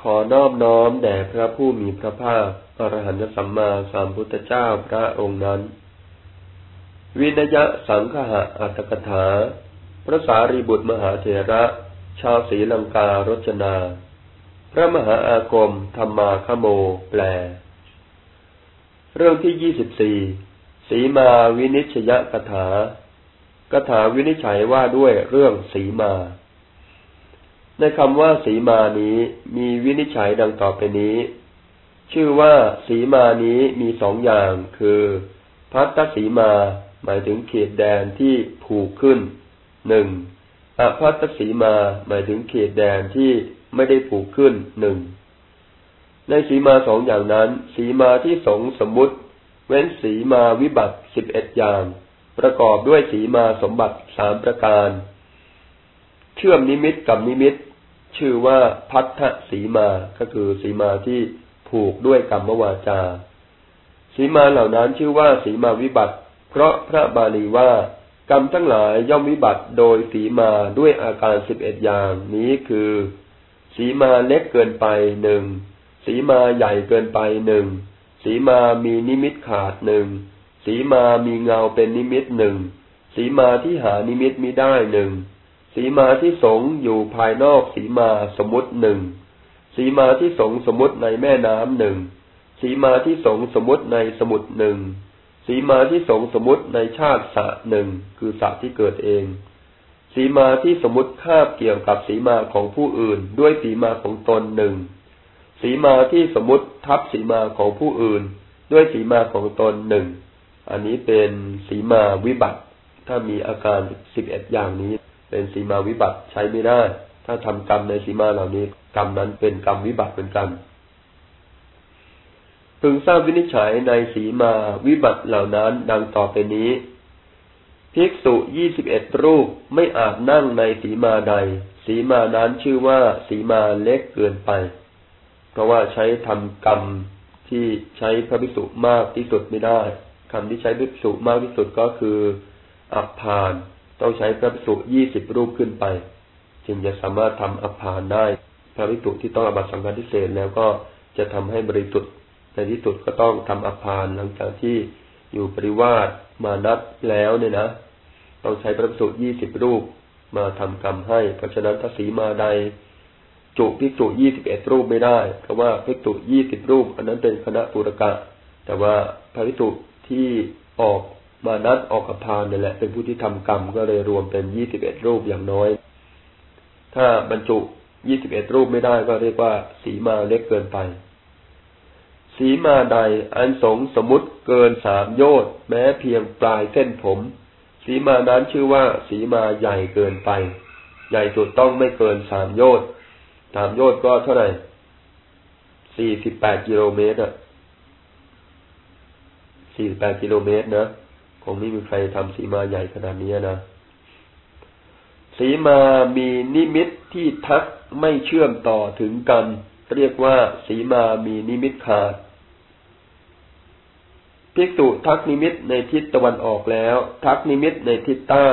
ขอนอบน้อมแด่พระผู้มีพระภาคอรหันตสัมมาสัมพุทธเจ้าพระองค์นั้น วินยะสังฆะอัตถกถา พระสารีบุตรมหาเถระ ชาวศรีลังการจนา พระมหาอาคมธรรมาคโม แปล เรื่องที่ยี่สิบสี่สีมาวินิชยกถากถาวินิจฉัยว่าด้วยเรื่องสีมา ในคำว่าสีมานี้มีวินิจฉัยดังต่อไปนี้ ชื่อว่าสีมานี้มีสองอย่าง คือพัตตสีมา หมายถึงเขตแดนที่ผูกขึ้นหนึ่งอภัตสีมา หมายถึงเขตแดนที่ไม่ได้ผูกขึ้นหนึ่งในสีมาสองอย่างนั้น สีมาที่สงสมมุติ เว้นสีมาวิบัติสิบเอ็ดอย่าง ประกอบด้วยสีมาสมบัติสามประการ เชื่อมนิมิตกับนิมิต ชื่อว่าพัทธสีมา ก็คือสีมาที่ผูกด้วยกรรมวาจา สีมาเหล่านั้นชื่อว่าสีมาวิบัติ เพราะพระบาลีว่ากรรมทั้งหลายย่อมวิบัติโดยสีมาด้วยอาการสิบเอ็ดอย่างนี้คือ สีมาเล็กเกินไปหนึ่งสีมาใหญ่เกินไปหนึ่งสีมามีนิมิตขาดหนึ่งสีมามีเงาเป็นนิมิตหนึ่งสีมาที่หานิมิตมิได้หนึ่ง สีมาที่สงอยู่ภายนอกสีมาสมมติหนึ่งสีมาที่สงสมมติในแม่น้ำหนึ่งสีมาที่สงสมมติในสมุดหนึ่งสีมาที่สงสมมติในชาติสะหนึ่งคือสะที่เกิดเองสีมาที่สมมติคาบเกี่ยวกับสีมาของผู้อื่น ด้วยสีมาของตนหนึ่งสีมาที่สมมติทับสีมาของผู้อื่น ด้วยสีมาของตนหนึ่งอันนี้เป็นสีมาวิบัติ ถ้ามีอาการสิบเอ็ดอย่างนี้ เป็นสีมาวิบัติใช้ไม่ได้ ถ้าทำกรรมในสีมาเหล่านี้ กรรมนั้นเป็นกรรมวิบัติเหมือนกันพึงทราบวินิจฉัยในสีมาวิบัติเหล่านั้นดังต่อไปนี้ ภิกษุยี่สิบเอ็ดรูปไม่อาจนั่งในสีมาใด สีมานั้นชื่อว่าสีมาเล็กเกินไป เพราะว่าใช้ทำกรรมที่ใช้พระภิกษุมากที่สุดไม่ได้คำที่ใช้ภิกษุมากที่สุดก็คือ อัปพาน ต้องใช้พระภิกษุยี่สิบรูปขึ้นไป จึงจะสามารถทำอัปพานได้ พระภิกษุที่ต้องอบัตสังฆทิเศษแล้วก็จะทำให้บริสุทธิ์ในที่สุดก็ต้องทำอัปพานหลังจากที่อยู่ปริวาสมานัดแล้วเนี่ยนะ ต้องใช้พระภิกษุยี่สิบรูปมาทำกรรมให้ เพราะฉะนั้นถ้าสีมาใดจุภิกษุยี่สิบเอ็ดรูปไม่ได้ เพราะว่าภิกษุยี่สิบรูป อันนั้นเป็นคณะปุรกะ แต่ว่าพระภิกษุที่ออก มานัดออกกับพานนี่แหละ เป็นผู้ที่ทำกรรมก็เลยรวมเป็นยี่สิบเอ็ดรูปอย่างน้อย ถ้าบรรจุยี่สิบเอ็ดรูปไม่ได้ก็เรียกว่า สีมาเล็กเกินไป สีมาใดอันสงสมมติเกินสามโยชน์แม้เพียงปลายเส้นผม สีมานั้นชื่อว่า สีมาใหญ่เกินไป ใหญ่สุดต้องไม่เกินสามโยชน์สามโยชน์ก็เท่าไหร่สี่สิบแปดกิโลเมตรอะสี่แปดกิโลเมตรนะ คงไม่มีใครทำสีมาใหญ่ขนาดนี้นะสีมามีนิมิตที่ทักไม่เชื่อมต่อถึงกัน เรียกว่าสีมามีนิมิตขาดภิกษุทักนิมิตในทิศตะวันออกแล้ว ทักนิมิตในทิศใต้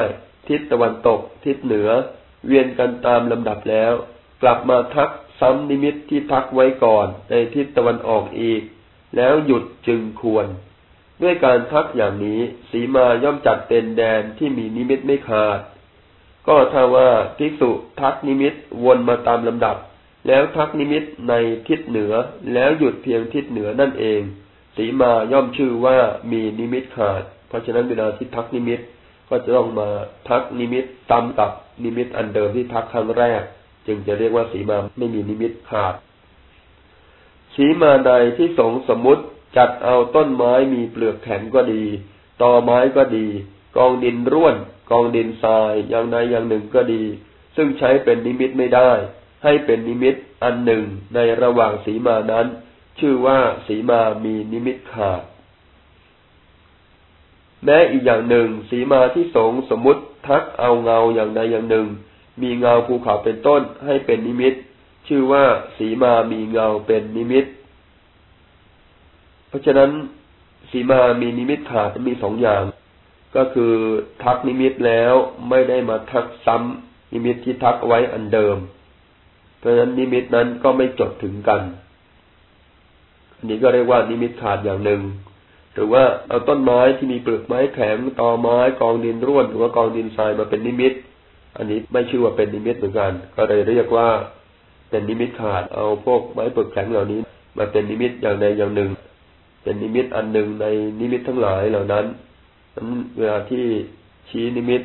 ทิศตะวันตก ทิศเหนือ เวียนกันตามลำดับแล้ว กลับมาทักซ้ำนิมิตที่ทักไว้ก่อน ในทิศตะวันออกอีก แล้วหยุดจึงควร ด้วยการทักอย่างนี้ สีมาย่อมจัดเป็นแดนที่มีนิมิตไม่ขาด ก็ถ้าว่าภิกษุทักนิมิตวนมาตามลำดับ แล้วทักนิมิตในทิศเหนือแล้วหยุดเพียงทิศเหนือนั่นเอง สีมาย่อมชื่อว่ามีนิมิตขาด เพราะฉะนั้นเวลาที่ทักนิมิตก็จะต้องมาทักนิมิตตามกับนิมิตอันเดิมที่ทักครั้งแรก จึงจะเรียกว่าสีมาไม่มีนิมิตขาด สีมาใดที่สงฆ์สมมติ จัดเอาต้นไม้มีเปลือกแข็งก็ดี ตอไม้ก็ดี กองดินร่วน กองดินทรายอย่างใดอย่างหนึ่งก็ดี ซึ่งใช้เป็นนิมิตไม่ได้ ให้เป็นนิมิตอันหนึ่งในระหว่างสีมานั้น ชื่อว่าสีมามีนิมิตขาดแม้อีกอย่างหนึ่ง สีมาที่สงฆ์สมมติทักเอาเงาอย่างใดอย่างหนึ่ง มีเงาภูเขาเป็นต้นให้เป็นนิมิต ชื่อว่าสีมามีเงาเป็นนิมิต เพราะฉะนั้นสีมามีนิมิตขาดมีสองอย่าง ก็คือทักนิมิตแล้วไม่ได้มาทักซ้ำนิมิตที่ทักไว้อันเดิม เพราะฉะนั้นนิมิตนั้นก็ไม่จดถึงกันอันนี้ก็เรียกว่านิมิตขาดอย่างหนึ่ง หรือว่าเอาต้นไม้ที่มีเปลือกไม้แข็งตอไม้กองดินร่วนหรือว่ากองดินทรายมาเป็นนิมิต อันนี้ไม่ชื่อว่าเป็นนิมิตเหมือนกัน ก็เลยเรียกว่าเป็นนิมิตขาดเอาพวกไม้เปลือกแข็งเหล่านี้ มาเป็นนิมิตอย่างใดอย่างหนึ่ง เป็นนิมิตอันหนึ่งในนิมิตทั้งหลายเหล่านั้นนั้นเวลาที่ชี้นิมิต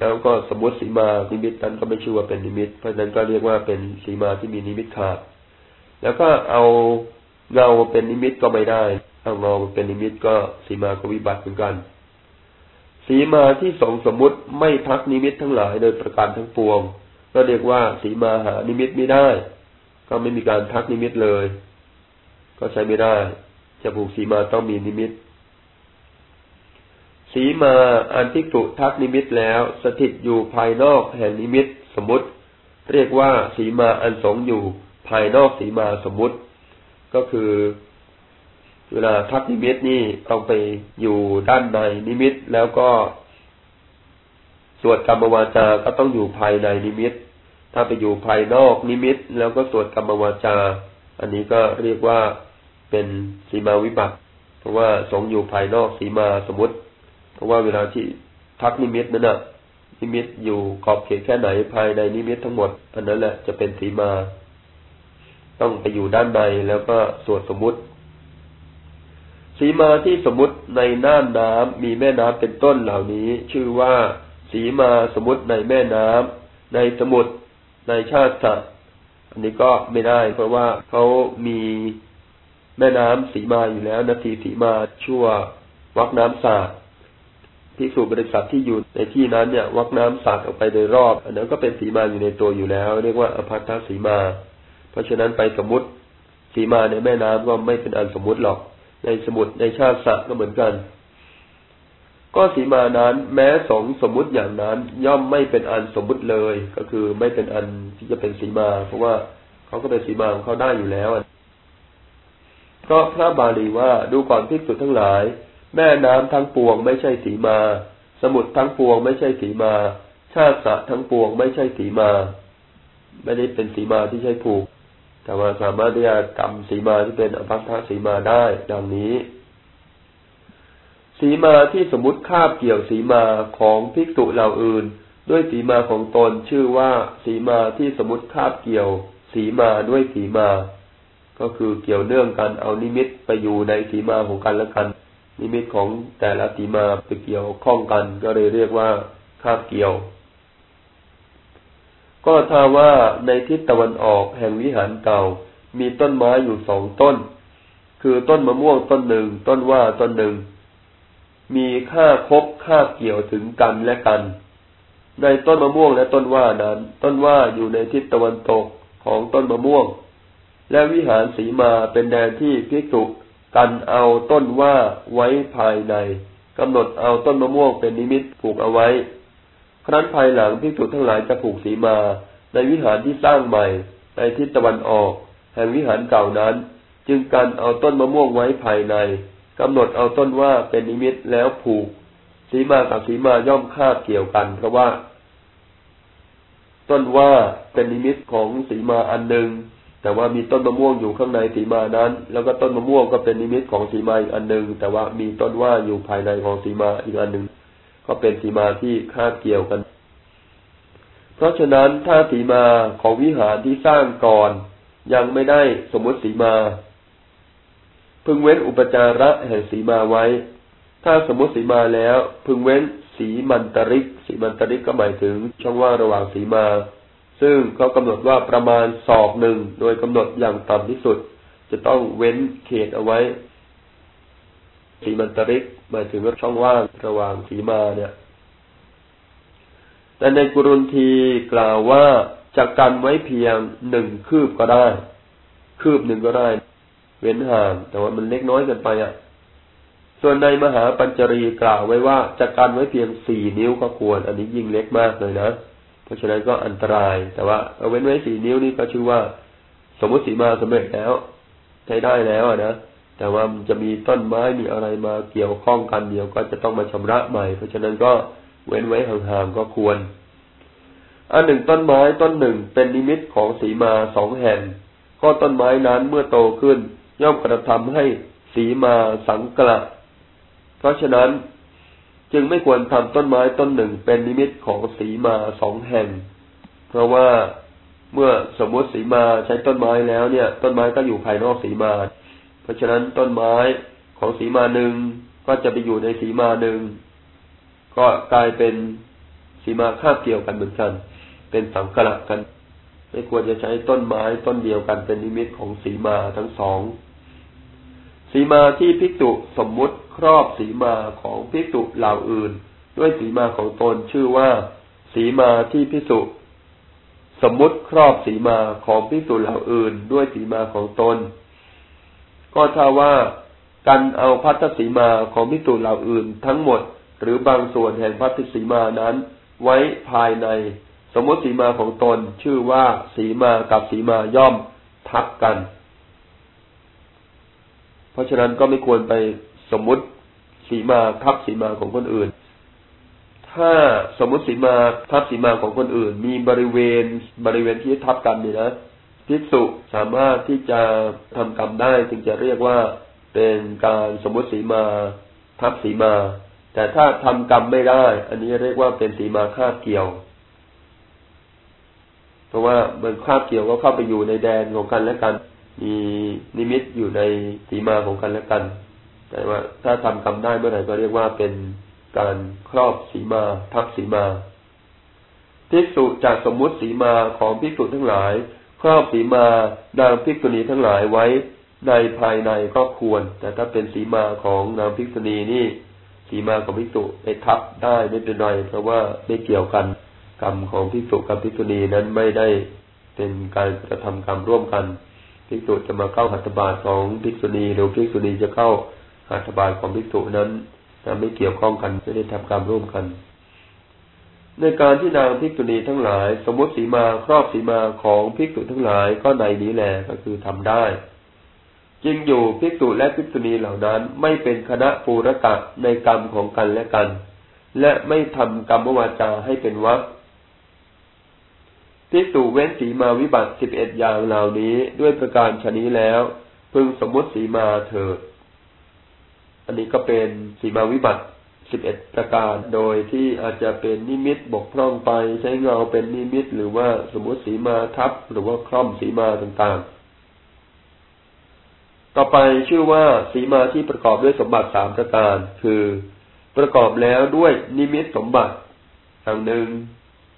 แล้วก็สมมติสีมานิมิตนั้นก็ไม่ชื่อว่าเป็นนิมิต เพราะฉะนั้นก็เรียกว่าเป็นสีมาที่มีนิมิตขาด แล้วก็เอาเงาเป็นนิมิตก็ไม่ได้เอาเงาเป็นนิมิตก็สีมาก็วิบัติเหมือนกัน สีมาที่สงฆ์สมมติไม่ทักนิมิตทั้งหลายโดยประการทั้งปวง ก็เรียกว่าสีมาหานิมิตไม่ได้ ก็ไม่มีการทักนิมิตเลย ก็ใช้ไม่ได้ จะผูกสีมาต้องมีนิมิต สีมาอันภิกษุทักนิมิตแล้ว สถิตอยู่ภายนอกแห่งนิมิตสมมติ เรียกว่าสีมาอันสงฆ์อยู่ภายนอกสีมาสมมติ ก็คือ เวลาทักนิมิตนี่ต้องไปอยู่ด้านในนิมิตแล้วก็สวดกรรมวาจาก็ต้องอยู่ภายในนิมิต ถ้าไปอยู่ภายนอกนิมิต แล้วก็สวดกรรมวาจา อันนี้ก็เรียกว่า เป็นสีมาวิบัติ เพราะว่าสงอยู่ภายนอกสีมาสมมติ เพราะว่าเวลาที่ทักนิมิตนั้นน่ะนิมิตอยู่ขอบเขตแค่ไหนภายในนิมิตทั้งหมดอันนั้นแหละจะเป็นสีมา ต้องไปอยู่ด้านในแล้วก็สวดสมมติสีมาที่สมมติในน่านน้ำมีแม่น้ำเป็นต้นเหล่านี้ ชื่อว่า สีมาสมมติในแม่น้ำในสมุทรในชาติสัตว์อันนี้ก็ไม่ได้ เพราะว่าเขามี แม่น้ำสีมาอยู่แล้ว นาทีสีมาชั่ววักน้ำสาดภิกษุบริษัทที่อยู่ในที่นั้นเนี่ย วักน้ำสาดออกไปโดยรอบ อันนั้นก็เป็นสีมาอยู่ในตัวอยู่แล้ว เรียกว่าอภัททสีมา เพราะฉะนั้นไปสมมติสีมาในแม่น้ำก็ไม่เป็นอันสมมติหรอก ในสมุดในชาติสัตว์ก็เหมือนกัน ก็สีมานั้นแม้สองสมมุติอย่างนั้น ย่อมไม่เป็นอันสมมุติเลย ก็คือไม่เป็นอันที่จะเป็นสีมา เพราะว่าเขาก็เป็นสีมาของเขาได้อยู่แล้ว ก็พระบาลีว่าดูก่อนภิกษุทั้งหลาย แม่น้ำทั้งปวงไม่ใช่สีมา สมุทรทั้งปวงไม่ใช่สีมา ชาติสะทั้งปวงไม่ใช่สีมา ไม่ได้เป็นสีมาที่ใช้ผูก แต่ว่าสามารถที่จะกรรมสีมาที่เป็นอภัทสีมาได้ดังนี้ สีมาที่สมมติคาบเกี่ยวสีมาของภิกษุเหล่าอื่น ด้วยสีมาของตนชื่อว่าสีมาที่สมมติคาบเกี่ยว สีมาด้วยสีมา ก็คือเกี่ยวเนื่องกันเอานิมิตไปอยู่ในสีมาของกันและกัน นิมิตของแต่ละสีมาไปเกี่ยวข้องกัน ก็เลยเรียกว่าคาบเกี่ยว ก็ถ้าว่าในทิศตะวันออกแห่งวิหารเก่า มีต้นไม้อยู่สองต้น คือต้นมะม่วงต้นหนึ่ง ต้นว่าต้นหนึ่ง มีค่าคบค่าเกี่ยวถึงกันและกัน ในต้นมะม่วงและต้นว่านั้น ต้นว่าอยู่ในทิศตะวันตกของต้นมะม่วง และวิหารสีมาเป็นแดนที่พิกุกันเอาต้นว่าไว้ภายในกำหนดเอาต้นมะม่วงเป็นนิมิตผูกเอาไว้ ครั้นภายหลังพิจุทั้งหลายจะผูกสีมา ในวิหารที่สร้างใหม่ ในทิศตะวันออก แห่งวิหารเก่านั้น จึงกันเอาต้นมะม่วงไว้ภายในกำหนดเอาต้นว่าเป็นนิมิตแล้วผูก สีมากับสีมาย่อมคาดเกี่ยวกันเพราะว่า ต้นว่าเป็นนิมิตของสีมาอันหนึ่ง แต่ว่ามีต้นมะม่วงอยู่ข้างในสีมานั้น แล้วก็ต้นมะม่วงก็เป็นนิมิตของสีมาอีกอันหนึ่งแต่ว่ามีต้นว่าอยู่ภายในของสีมาอีกอันหนึ่งก็เป็นสีมาที่คาดเกี่ยวกัน เพราะฉะนั้นถ้าสีมาของวิหารที่สร้างก่อน ยังไม่ได้สมมติสีมา พึงเว้นอุปจาระแห่งสีมาไว้ ถ้าสมมติสีมาแล้ว พึงเว้นสีมันตริก สีมันตริกก็หมายถึงช่องว่างระหว่างสีมา ซึ่งเขากำหนดว่าประมาณศอกหนึ่งโดยกำหนดอย่างต่ำที่สุด จะต้องเว้นเขตเอาไว้สีมันตริกหมายถึงว่าช่องว่างระหว่างสีมาเนี่ยแต่ในกุรุนทีกล่าวว่าจะกันไว้เพียงหนึ่งคืบก็ได้ คืบหนึ่งก็ได้ เว้นห่างแต่ว่ามันเล็กน้อยเกินไปอะ ส่วนในมหาปัญจรีกล่าวไว้ว่าจะกันไว้เพียงสี่นิ้วก็ควร อันนี้ยิ่งเล็กมากเลยนะ เพราะฉะนั้นก็อันตราย แต่ว่าเอาเว้นไว้สี่นิ้วนี่ก็ชื่อว่า สมมติสีมาสำเร็จแล้วใช้ได้แล้วนะแต่ว่ามันจะมีต้นไม้มีอะไรมาเกี่ยวข้องกันเดียวก็จะต้องมาชำระใหม่ เพราะฉะนั้นก็เว้นไว้ห่างๆก็ควร อันหนึ่งต้นไม้ต้นหนึ่งเป็นนิมิตของสีมาสองแห่งก็ต้นไม้นั้นเมื่อโตขึ้น ย่อมกระทำให้สีมาสังกละ เพราะฉะนั้น จึงไม่ควรทำต้นไม้ต้นหนึ่งเป็นนิมิตของสีมาสองแห่ง เพราะว่าเมื่อสมมติสีมาใช้ต้นไม้แล้วเนี่ย ต้นไม้ก็อยู่ภายนอกสีมา เพราะฉะนั้นต้นไม้ของสีมาหนึ่งก็จะไปอยู่ในสีมาหนึ่งก็กลายเป็นสีมาคาบเกี่ยวกันเหมือนกัน เป็นสังกะกัน ไม่ควรจะใช้ต้นไม้ต้นเดียวกันเป็นนิมิตของสีมาทั้งสอง สีมาที่พิกตุสมมุติครอบสีมาของพิกตุเหล่าอื่น ด้วยสีมาของตนชื่อว่า สีมาที่พิสุสมมุติครอบสีมาของพิสุเหล่าอื่น ด้วยสีมาของตน ก็ถ้าว่ากันเอาพัทธสีมาของพิสุเหล่าอื่น ทั้งหมดหรือบางส่วนแห่งพัทธสีมานั้น ไว้ภายใน สมมติสีมาของตนชื่อว่าสีมากับสีมาย่อมทับกัน เพราะฉะนั้นก็ไม่ควรไปสมมุติสีมาทับสีมาของคนอื่น ถ้าสมมุติสีมาทับสีมาของคนอื่น มีบริเวณบริเวณที่ทับกันนี่นะภิกษุสามารถที่จะทำกรรมได้จึงจะเรียกว่าเป็นการสมมติสีมาทับสีมา แต่ถ้าทำกรรมไม่ได้ อันนี้เรียกว่าเป็นสีมาคาบเกี่ยว เพราะว่ามันคาบเกี่ยวก็เข้าไปอยู่ในแดนของกันและกัน มีนิมิตอยู่ในสีมาของกันและกัน แต่ว่า ถ้าทำกรรมได้เมื่อไหร่ก็เรียกว่าเป็นการครอบสีมาทับสีมาภิกษุจากสมมุติสีมาของภิกษุทั้งหลาย ครอบสีมานางภิกษุณีทั้งหลายไว้ ในภายในก็ควร แต่ถ้าเป็นสีมาของนางภิกษุณีนี่ สีมาของพิสุไปทับได้ไม่เป็นไรเพราะว่าไม่เกี่ยวกันกรรมของพิสุกับพิสุณีนั้นไม่ได้เป็นการกระทำกรรมร่วมกัน พิสุจะมาเข้าหัตถบาทของพิสุณีหรือพิสุณีจะเข้าหัตถบาทของพิสุนั้นไม่เกี่ยวข้องกันไม่ได้ทำกรรมร่วมกัน ในการที่นางพิกุณีทั้งหลาย สมมติสีมาครอบสีมาของพิกุทั้งหลายก็ในนี้แหละก็คือทำได้ จึงอยู่ภิกษุและภิกษุณีเหล่านั้นไม่เป็นคณะปูรกะในกรรมของกันและกัน และไม่ทำกรรมวาจาให้เป็นวัด ภิกษุเว้นสีมาวิบัติสิบเอ็ดอย่างเหล่านี้ด้วยประการชนี้แล้ว พึงสมมติสีมาเถิด อันนี้ก็เป็นสีมาวิบัติสิบเอ็ดประการโดยที่อาจจะเป็นนิมิตบกพร่องไปใช้เงาเป็นนิมิต หรือว่าสมมติสีมาทับหรือว่าคล่อมสีมาต่างๆ ต่อไปชื่อว่าสีมาที่ประกอบด้วยสมบัติสามประการ คือ ประกอบแล้วด้วยนิมิตสมบัติอย่างหนึ่ง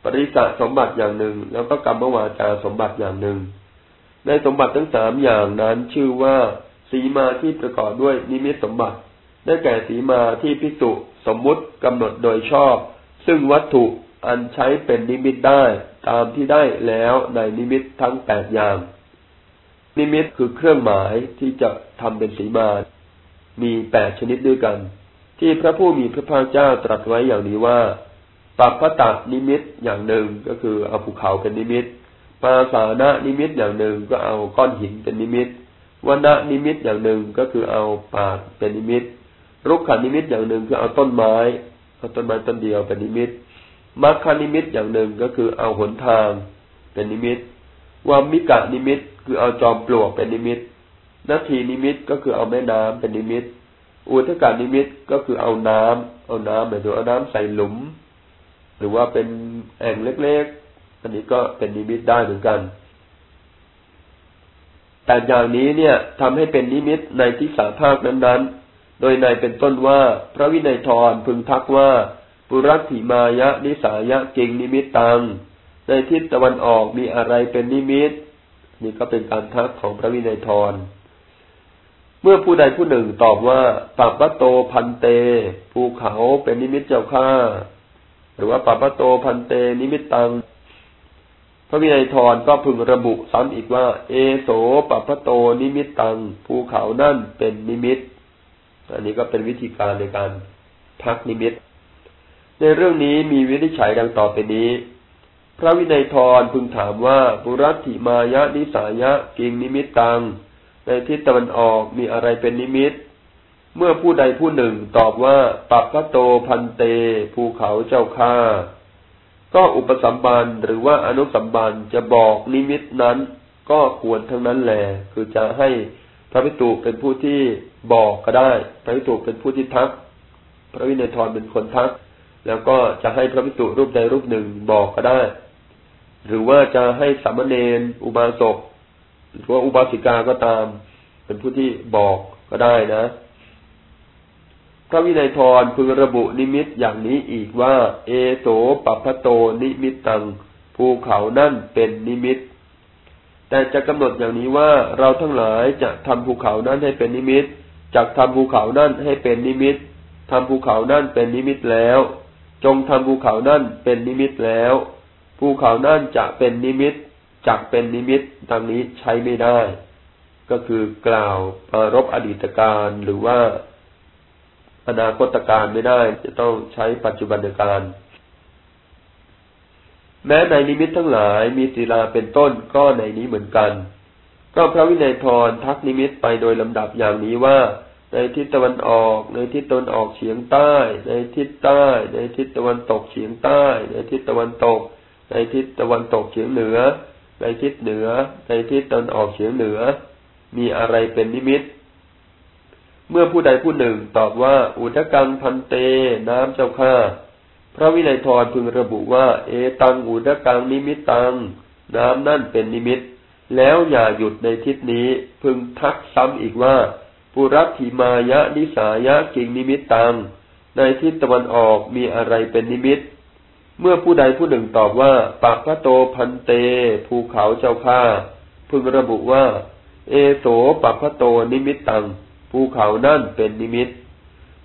ปริสสมบัติอย่างหนึ่ง แล้วก็กรรมวาจาสมบัติอย่างหนึ่ง ในสมบัติทั้งสามอย่างนั้นชื่อว่าสีมาที่ประกอบด้วยนิมิตสมบัติ ได้แก่สีมาที่ภิกษุสมมุติกำหนดโดยชอบ ซึ่งวัตถุอันใช้เป็นนิมิตได้ ตามที่ได้แล้วในนิมิตทั้งแปดอย่าง นิมิตคือเครื่องหมายที่จะทำเป็นสีมา มีแปดชนิดด้วยกัน ที่พระผู้มีพระภาคเจ้าตรัสไว้อย่างนี้ว่า ปัพพตนิมิตอย่างหนึ่งก็คือเอาภูเขาเป็นนิมิตปาสาณนิมิตอย่างหนึ่งก็เอาก้อนหินเป็นนิมิตวันะนิมิตอย่างหนึ่งก็คือเอาป่าเป็นนิมิตรุกขนิมิตอย่างหนึ่งคือเอาต้นไม้เอาต้นไม้ต้นเดียวเป็นนิมิตมัคคนิมิตอย่างหนึ่งก็คือเอาหนทางเป็นนิมิตวัมมิกนิมิต คือเอาจอมปลวกเป็นนิมิตนทีนิมิตก็คือเอาแม่น้ำเป็นนิมิต อุทกนิมิตก็คือเอาน้ำเอาน้ำหมายถึงเอาน้ำใส่หลุม หรือว่าเป็นแอ่งเล็กๆ อันนี้ก็เป็นนิมิตได้เหมือนกัน แต่อย่างนี้เนี่ยทำให้เป็นนิมิตในทิสาภาคนั้นๆ โดยนัยเป็นต้นว่าพระวินัยทรพึงทักว่า ปุรัตถิมายะ ทิสายะ กิงนิมิตตัง ในทิศตะวันออกมีอะไรเป็นนิมิต นี่ก็เป็นการทักของพระวินัยทรเมื่อผู้ใดผู้หนึ่งตอบว่าปัพพะโต ภันเต ภูเขาเป็นนิมิตเจ้าข้า หรือว่าปัพพะโต ภันเตนิมิตตัง พระวินัยทรก็พึงระบุซ้ำอีกว่า เอโสปัพพะโตนิมิตตัง ภูเขานั่นเป็นนิมิต อันนี้ก็เป็นวิธีการในการทักนิมิต ในเรื่องนี้มีวินิจฉัยดังต่อไปนี้ พระวินัยทรพึงถามว่าปุรัตถิมายะ ทิสายะกิงนิมิตตัง ในทิศตะวันออกมีอะไรเป็นนิมิต เมื่อผู้ใดผู้หนึ่งตอบว่าปัพพะโต ภันเต ภูเขาเจ้าข้าก็อุปสัมบันหรือว่าอนุปสัมบันจะบอกนิมิตนั้น ก็ควรทั้งนั้นแหละคือจะให้พระภิกษุเป็นผู้ที่บอกก็ได้ พระภิกษุเป็นผู้ที่ทัก พระวินัยทรเป็นคนทัก แล้วก็จะให้พระภิกษุรูปใดรูปหนึ่งบอกก็ได้ หรือว่าจะให้สามเณรอุบาสกหรือว่าอุบาสิกาก็ตาม เป็นผู้ที่บอกก็ได้นะ พระวินัยทรพึงระบุนิมิตอย่างนี้อีกว่า เอโสปัพพะโตนิมิตตัง ภูเขานั่นเป็นนิมิต แต่จะกำหนดอย่างนี้ว่าเราทั้งหลายจะทำภูเขานั้นให้เป็นนิมิตจักทำภูเขานั่นให้เป็นนิมิตทำภูเขานั่นเป็นนิมิตแล้ว จงทำภูเขานั่นเป็นนิมิตแล้ว ภูเขานั่นจะเป็นนิมิตจักเป็นนิมิตดังนี้ใช้ไม่ได้ ก็คือกล่าวปรารภอดีตกาลหรือว่า อนาคตกาลไม่ได้ จะต้องใช้ปัจจุบันกาล แม้ในนิมิตทั้งหลายมีศิลาเป็นต้นก็นัยนี้เหมือนกัน ก็พระวินัยทรทักนิมิตไปโดยลำดับอย่างนี้ว่า ในทิศตะวันออก ในทิศตะวันออกเฉียงใต้ ในทิศใต้ ในทิศตะวันตกเฉียงใต้ ในทิศตะวันตก ในทิศตะวันตกเฉียงเหนือ ในทิศเหนือ ในทิศตะวันออกเฉียงเหนือ มีอะไรเป็นนิมิต เมื่อผู้ใดผู้หนึ่งตอบว่า อุทกังพันเต น้ำเจ้าข้าพระวินัยทรพึงระบุว่า เอตังอุทะกังนิมิตตัง น้ำนั่นเป็นนิมิต แล้วอย่าหยุดในทิศนี้ พึงทักซ้ำอีกว่า ปุรัตถิมายะ ทิสายะกิงนิมิตตัง ในทิศตะวันออกมีอะไรเป็นนิมิต เมื่อผู้ใดผู้หนึ่งตอบว่าปัพพะโต ภันเต ภูเขาเจ้าข้าพึงระบุว่า เอโสปัพพะโตนิมิตตัง ภูเขานั่นเป็นนิมิต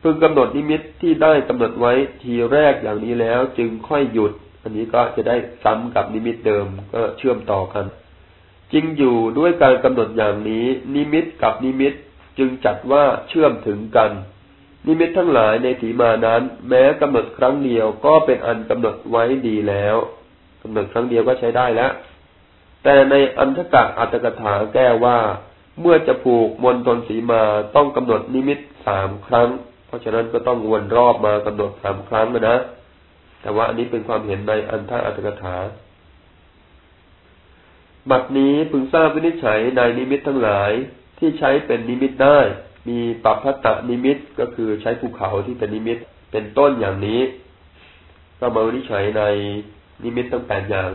พึงกำหนดนิมิตที่ได้กำหนดไว้ทีแรกอย่างนี้แล้ว จึงค่อยหยุด อันนี้ก็จะได้ซ้ำกับนิมิตเดิมก็เชื่อมต่อกันจริงอยู่ด้วยการกำหนดอย่างนี้ นิมิตกับนิมิตจึงจัดว่าเชื่อมถึงกัน นิมิตทั้งหลายในสีมานั้น แม้กำหนดครั้งเดียวก็เป็นอันกำหนดไว้ดีแล้วกำหนดครั้งเดียวก็ใช้ได้แล้วแต่ในอันธกอรรถกถาแก้ว่า เมื่อจะผูกมณฑลสีมาต้องกำหนดนิมิตสามครั้ง เพราะฉะนั้นก็ต้องวนรอบมากำหนดสามครั้งนะ แต่ว่าอันนี้เป็นความเห็นในอันท่าอัตถกถา บัดนี้พึงทราบวินิจฉัยในนิมิตทั้งหลายที่ใช้เป็นนิมิตได้ มีปัปพตะนิมิตก็คือใช้ภูเขาที่เป็นนิมิตเป็นต้นอย่างนี้ ก็มาวินิจฉัยในนิมิตตั้งแปดอย่าง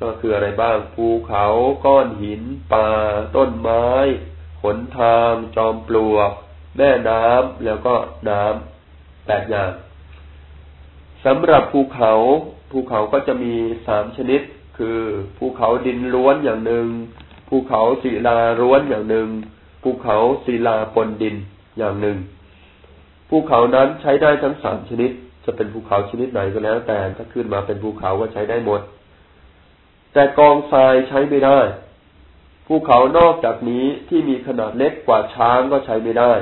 ก็คืออะไรบ้างภูเขาก้อนหิน ป่า ต้นไม้หนทาง จอมปลวก แม่น้ำแล้วก็น้ำแปดอย่างสำหรับภูเขา ภูเขาก็จะมีสามชนิด คือภูเขาดินล้วนอย่างหนึ่งภูเขาศิลาล้วนอย่างหนึ่งภูเขาศิลาปนดินอย่างหนึ่งภูเขานั้นใช้ได้ทั้งสามชนิด จะเป็นภูเขาชนิดไหนก็แล้วแต่ถ้าขึ้นมาเป็นภูเขาก็ใช้ได้หมด แต่กองทรายใช้ไม่ได้ภูเขานอกจากนี้ที่มีขนาดเล็กกว่าช้างก็ใช้ไม่ได้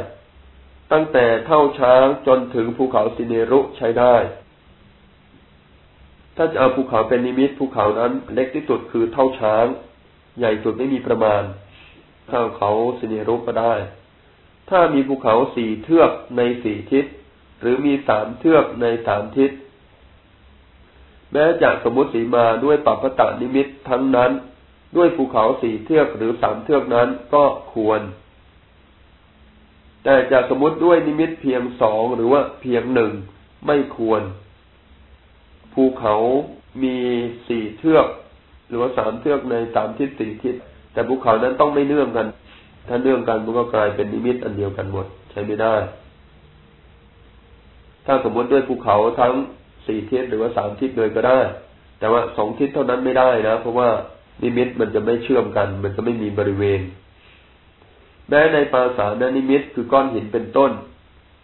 ตั้งแต่เท่าช้างจนถึงภูเขาสิเนรุใช้ได้ ถ้าจะเอาภูเขาเป็นนิมิตภูเขานั้นเล็กที่สุดคือเท่าช้าง ใหญ่สุดไม่มีประมาณเท่าเขาสิเนรุก็ได้ ถ้ามีภูเขาสี่เทือกในสี่ทิศ หรือมีสามเทือกในสามทิศ แม้จะสมมติสีมาด้วยปัพพตนิมิตทั้งนั้น ด้วยภูเขาสี่เทือกหรือสามเทือกนั้นก็ควร แต่จะสมมติด้วยนิมิตเพียงสองหรือว่าเพียงหนึ่งไม่ควร ภูเขามีสี่เทือก หรือว่าสามเทือกในสามทิศสี่ทิศ แต่ภูเขานั้นต้องไม่เนื่องกัน ถ้าเนื่องกันมันก็กลายเป็นนิมิตอันเดียวกันหมด ใช้ไม่ได้ ถ้าสมมติด้วยภูเขาทั้ง สี่ทิศหรือว่าสามทิศเลยก็ได้ แต่ว่าสองทิศเท่านั้นไม่ได้นะเพราะว่านิมิตมันจะไม่เชื่อมกัน มันจะไม่มีบริเวณ แม้ในภาษานนิมิตคือก้อนหินเป็นต้น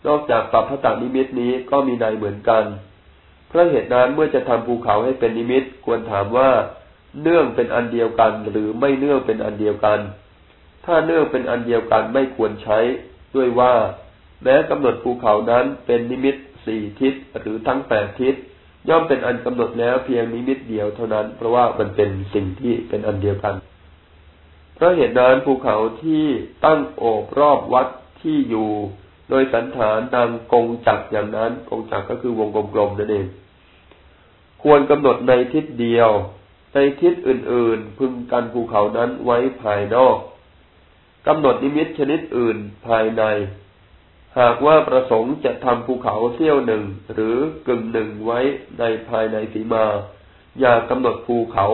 นอกจากปัปพตานิมิตนี้ก็มีในเหมือนกัน เพราะเหตุนั้นเมื่อจะทำภูเขาให้เป็นนิมิตควรถามว่าเนื่องเป็นอันเดียวกันหรือไม่เนื่องเป็นอันเดียวกัน ถ้าเนื่องเป็นอันเดียวกันไม่ควรใช้ด้วยว่า แม้กำหนดภูเขานั้นเป็นนิมิต สี่ทิศหรือทั้งแปดทิศย่อมเป็นอันกำหนดแล้วเพียงนิมิตเดียวเท่านั้น เพราะว่ามันเป็นสิ่งที่เป็นอันเดียวกัน เพราะเหตุนั้นภูเขาที่ตั้งโอบรอบวัดที่อยู่ โดยสันฐานดังกงจักอย่างนั้นกงจักก็คือวงกลมๆนั่นเองควรกำหนดในทิศเดียว ในทิศอื่น ๆ พึงกันภูเขานั้นไว้ภายนอกกำหนดนิมิตชนิดอื่นภายใน หากว่าประสงค์จะทำภูเขาเที่ยวหนึ่งหรือกึ่งหนึ่งไว้ในภายในสีมา อย่ากำหนดภูเขา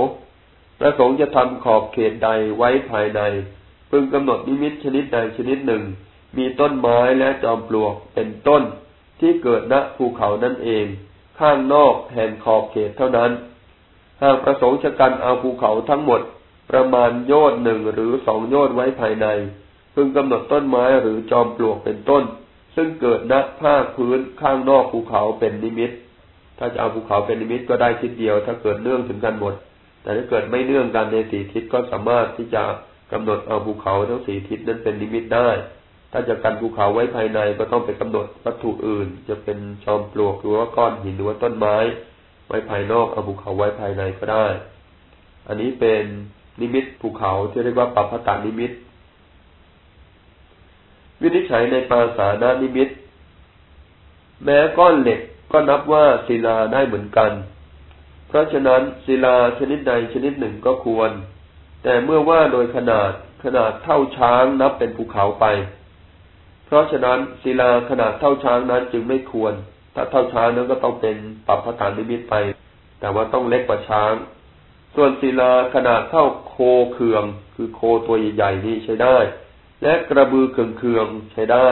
ประสงค์จะทำขอบเขตใดไว้ภายใน พึงกำหนดนิมิตชนิดใดชนิดหนึ่ง มีต้นไม้และจอมปลวกเป็นต้นที่เกิดณภูเขานั่นเอง ข้างนอกแห่งขอบเขตเท่านั้น หากประสงค์จะกันเอาภูเขาทั้งหมดประมาณโยชน์หนึ่งหรือสองโยชน์ไว้ภายใน พึงกำหนดต้นไม้หรือจอมปลวกเป็นต้น ซึ่งเกิดณภาคพื้นข้างนอกภูเขาเป็นนิมิต ถ้าจะเอาภูเขาเป็นนิมิตก็ได้ทิศเดียว ถ้าเกิดเนื่องถึงกันหมด แต่ถ้าเกิดไม่เนื่องกันในสี่ทิศก็สามารถที่จะกำหนดเอาภูเขาทั้งสี่ทิศนั้นเป็นนิมิตได้ ถ้าจะกันภูเขาไว้ภายในก็ต้องไปกำหนดวัตถุอื่น จะเป็นจอมปลวกหรือว่าก้อนหินหรือว่าต้นไม้ ไว้ภายนอกเอาภูเขาไว้ภายในก็ได้ อันนี้เป็นนิมิตภูเขาที่เรียกว่าปัปพตานิมิต วินิจฉัยในปาสานานิมิต แม้ก้อนเหล็กก็นับว่าศิลาได้เหมือนกัน เพราะฉะนั้นศิลาชนิดใดชนิดหนึ่งก็ควร แต่เมื่อว่าโดยขนาดขนาดเท่าช้างนับเป็นภูเขาไป เพราะฉะนั้นศิลาขนาดเท่าช้างนั้นจึงไม่ควร ถ้าเท่าช้างนั้นก็ต้องเป็นปัปพตานิมิตไป แต่ว่าต้องเล็กกว่าช้าง ส่วนศิลาขนาดเท่าโคเคือง คือโคตัวใหญ่ๆนี้ใช้ได้ และกระบือเคืองๆใช้ได้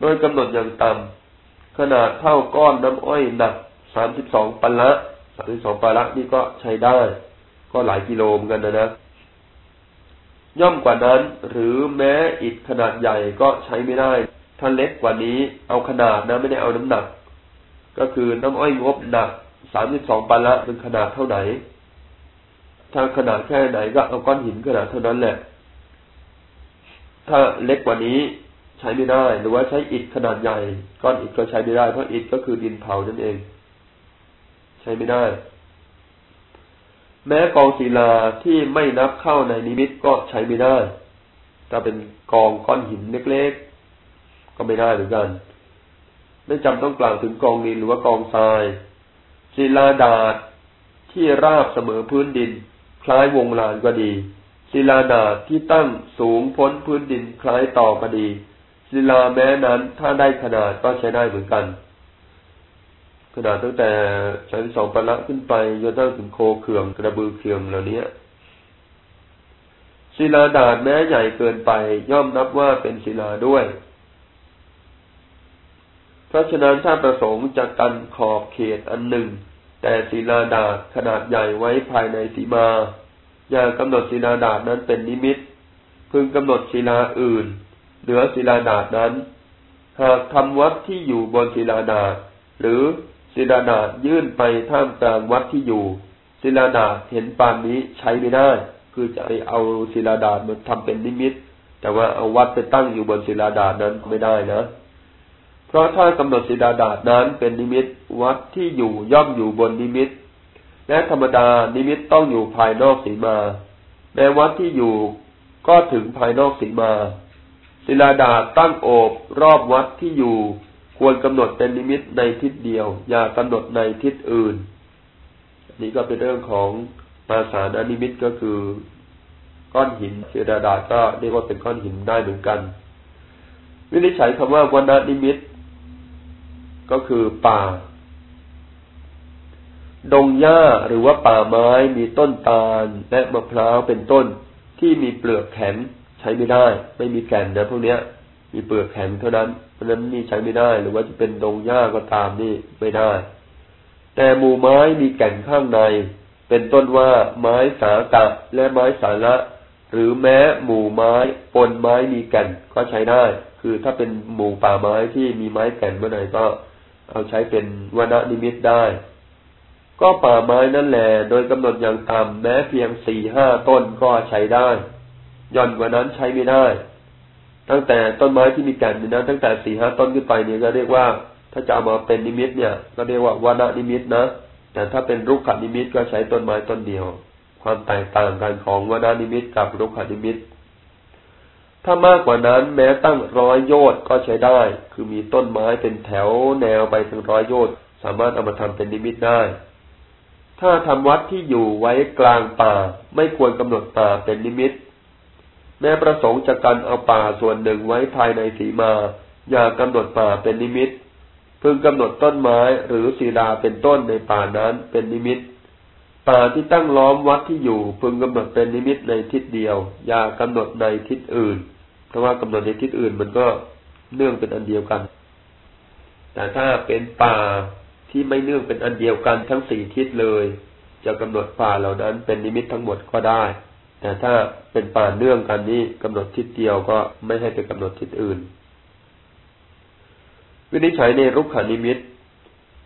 โดยกำหนดอย่างต่ำขนาดเท่าก้อนน้ำอ้อยหนักสามสิบสองปันละสามสิบสองปันละนี่ก็ใช้ได้ ก็หลายกิโลเหมือนกันนะนะย่อมกว่านั้น หรือแม้อิฐขนาดใหญ่ก็ใช้ไม่ได้ ถ้าเล็กกว่านี้เอาขนาดนะไม่ได้เอาน้ำหนัก ก็คือน้ำอ้อยงบหนักสามสิบสองปันละเป็นขนาดเท่าไหร่ถ้าขนาดแค่ไหนก็เอาก้อนหินขนาดเท่านั้นแหละ ถ้าเล็กกว่านี้ใช้ไม่ได้ หรือว่าใช้อิฐขนาดใหญ่ก้อนอิฐก็ใช้ไม่ได้ เพราะอิฐก็คือดินเผานั่นเอง ใช้ไม่ได้ แม้กองศิลาที่ไม่นับเข้าในนิมิตก็ใช้ไม่ได้ ถ้าเป็นกองก้อนหินเล็กๆก็ไม่ได้เหมือนกันไม่จำต้องกล่าวถึงกองดินหรือว่ากองทรายศิลาดาดที่ราบเสมอพื้นดิน คล้ายวงลานก็ดี ศิลาดาที่ตั้งสูงพ้นพื้นดินคล้ายต่อก็ดี ศิลาแม้นั้นถ้าได้ขนาดก็ใช้ได้เหมือนกัน ขนาดตั้งแต่ชั้นสองปละขึ้นไปจนตั้งถึงโคเขื่องกระบือเขื่องเหล่านี้ศิลาดาดแม้ใหญ่เกินไปย่อมนับว่าเป็นศิลาด้วย เพราะฉะนั้นถ้าประสงค์จะกันขอบเขตอันหนึ่ง แต่ศิลาดาษขนาดใหญ่ไว้ภายในสีมา อย่ากำหนดศิลาดาษนั้นเป็นนิมิต พึงกำหนดศิลาอื่น เหนือศิลาดาษนั้น หากทำวัดที่อยู่บนศิลาดาษหรือศิลาดาษยื่นไปท่ามกลางวัดที่อยู่ศิลาดาษเห็นปานนี้ใช้ไม่ได้ คือจะไปเอาศิลาดาษมาทำเป็นนิมิต แต่ว่าเอาวัดไปตั้งอยู่บนศิลาดาษนั้นไม่ได้นะ เพราะถ้ากำหนดสีดาดาดนั้นเป็นนิมิต วัดที่อยู่ย่อมอยู่บนนิมิต และธรรมดานิมิตต้องอยู่ภายนอกสีมาแม้วัดที่อยู่ก็ถึงภายนอกสีมาศิลาดาตั้งโอบรอบวัดที่อยู่ ควรกำหนดเป็นนิมิตในทิศเดียว อย่ากำหนดในทิศอื่น นี่ก็เป็นเรื่องของภาษานนิมิตก็คือ ก้อนหินศิลาดาก็เรียกว่าเป็นก้อนหินได้เหมือนกัน วินิจฉัยคำว่าวันนิมิต ก็คือป่า ดงหญ้าหรือว่าป่าไม้มีต้นตาลและมะพร้าวเป็นต้นที่มีเปลือกแข็งใช้ไม่ได้ ไม่มีแก่นนะพวกนี้ย มีเปลือกแข็งเท่านั้นเพราะนั้นนี่ใช้ไม่ได้ หรือว่าจะเป็นดงหญ้าก็ตามนี่ไม่ได้ แต่หมู่ไม้มีแก่นข้างใน เป็นต้นว่าไม้สากะและไม้สาระหรือแม้หมู่ไม้ปนไม้มีแก่นก็ใช้ได้ คือถ้าเป็นหมู่ป่าไม้ที่มีไม้แก่นเมื่อไหร่ก็ เอาใช้เป็นวณนิมิตได้ ก็ป่าไม้นั่นแหละโดยกำหนดอย่างต่ำแม้เพียงสี่ห้าต้นก็ใช้ได้ ย่อนกว่านั้นใช้ไม่ได้ ตั้งแต่ต้นไม้ที่มีแก่นนี่นะตั้งแต่สี่ห้าต้นขึ้นไปเนี่ยก็เรียกว่า ถ้าจะเอามาเป็นนิมิตเนี่ย ก็เรียกว่าวณนิมิตนะแต่ถ้าเป็นรุกขนิมิตก็ใช้ต้นไม้ต้นเดียว ความแตกต่างกันของวณนิมิตกับรุกขนิมิต ถ้ามากกว่านั้นแม้ตั้งร้อยโยชน์ก็ใช้ได้ คือมีต้นไม้เป็นแถวแนวไปถึงร้อยโยชน์สามารถเอามาทำเป็นนิมิตได้ ถ้าทำวัดที่อยู่ไว้กลางป่า ไม่ควรกำหนดป่าเป็นนิมิต แม้ประสงค์จะกันเอาป่าส่วนหนึ่งไว้ภายในสีมา อย่ากำหนดป่าเป็นนิมิตพึงกำหนดต้นไม้หรือศีลาเป็นต้นในป่านั้นเป็นนิมิต ป่าที่ตั้งล้อมวัดที่อยู่ พึงกำหนดเป็นนิมิตในทิศเดียว อย่ากำหนดในทิศอื่น เพราะว่ากำหนดในทิศอื่นมันก็เนื่องเป็นอันเดียวกัน แต่ถ้าเป็นป่า ที่ไม่เนื่องเป็นอันเดียวกันทั้งสี่ทิศเลย จะกำหนดป่าเหล่านั้นเป็นนิมิตทั้งหมดก็ได้ แต่ถ้าเป็นป่าเนื่องกันนี้กำหนดทิศเดียวก็ไม่ให้ไปกำหนดทิศอื่น วินิจฉัยในรุกขานิมิต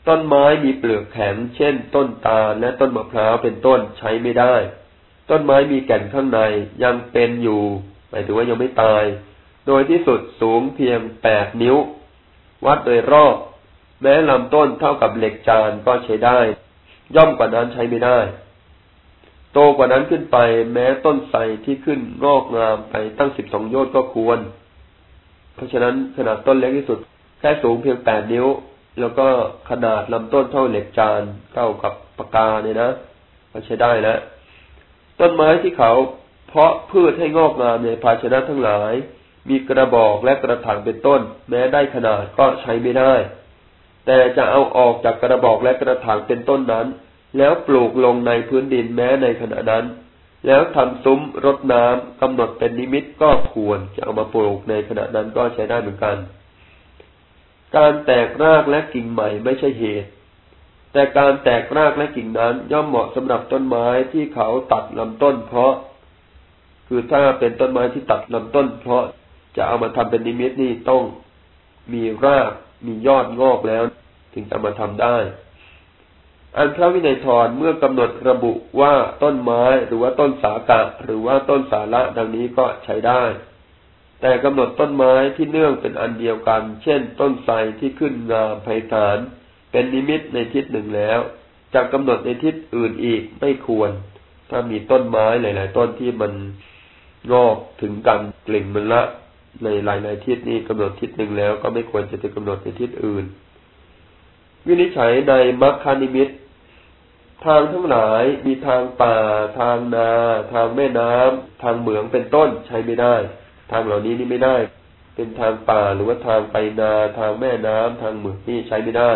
ต้นไม้มีเปลือกแข็งเช่น ต้นตาลและต้นมะพร้าวเป็นต้นใช้ไม่ได้ ต้นไม้มีแก่นข้างในยังเป็นอยู่หมายถึงว่ายังไม่ตาย โดยที่สุดสูงเพียงแปดนิ้ว วัดโดยรอบ แม้ลำต้นเท่ากับเหล็กจานก็ใช้ได้ ย่อมกว่านั้นใช้ไม่ได้ โตกว่านั้นขึ้นไป แม้ต้นไทรที่ขึ้นงอกงามไปตั้งสิบสองโยชน์ก็ควร เพราะฉะนั้นขนาดต้นเล็กที่สุด แค่สูงเพียงแปดนิ้ว แล้วก็ขนาดลำต้นเท่าเหล็กจานเท่ากับปากกาเนี่ยนะก็ใช้ได้แล้วต้นไม้ที่เขาเพาะพืชให้งอกงามในภาชนะทั้งหลาย มีกระบอกและกระถางเป็นต้น แม้ได้ขนาดก็ใช้ไม่ได้ แต่จะเอาออกจากกระบอกและกระถางเป็นต้นนั้น แล้วปลูกลงในพื้นดินแม้ในขณะนั้น แล้วทำซุ้มรดน้ำกำหนดเป็นนิมิตก็ควรจะเอามาปลูกในขณะนั้นก็ใช้ได้เหมือนกัน การแตกรากและกิ่งใหม่ไม่ใช่เหตุ แต่การแตกรากและกิ่งนั้นย่อมเหมาะสำหรับต้นไม้ที่เขาตัดลำต้น เพราะ คือถ้าเป็นต้นไม้ที่ตัดลำต้น เพราะจะเอามาทำเป็นนิมิตนี่ต้องมีราก มียอดงอกแล้ว ถึงจะมาทำได้ อันพระวินัยทรเมื่อกำหนดระบุว่าต้นไม้หรือว่าต้นสากะ หรือว่าต้นสาระดังนี้ก็ใช้ได้ แต่กำหนดต้นไม้ที่เนื่องเป็นอันเดียวกัน เช่น ต้นไทรที่ขึ้นงามไพศาลเป็นนิมิตในทิศหนึ่งแล้วจะกำหนดในทิศอื่นอีกไม่ควร ถ้ามีต้นไม้หลาย ๆ ต้นที่มันงอกถึงกันกลิ่นมันละ ในหลายๆทิศนี้กำหนดทิศหนึ่งแล้วก็ไม่ควรจะไปกำหนดในทิศอื่น วินิจฉัยในมัคคานิมิต ทางทั้งหลายมีทางป่า ทางนา ทางแม่น้ำทางเหมืองเป็นต้นใช้ไม่ได้ ทางเหล่านี้นี่ไม่ได้ เป็นทางป่าหรือว่าทางไปนาทางแม่น้ำทางเหมืองนี่ใช้ไม่ได้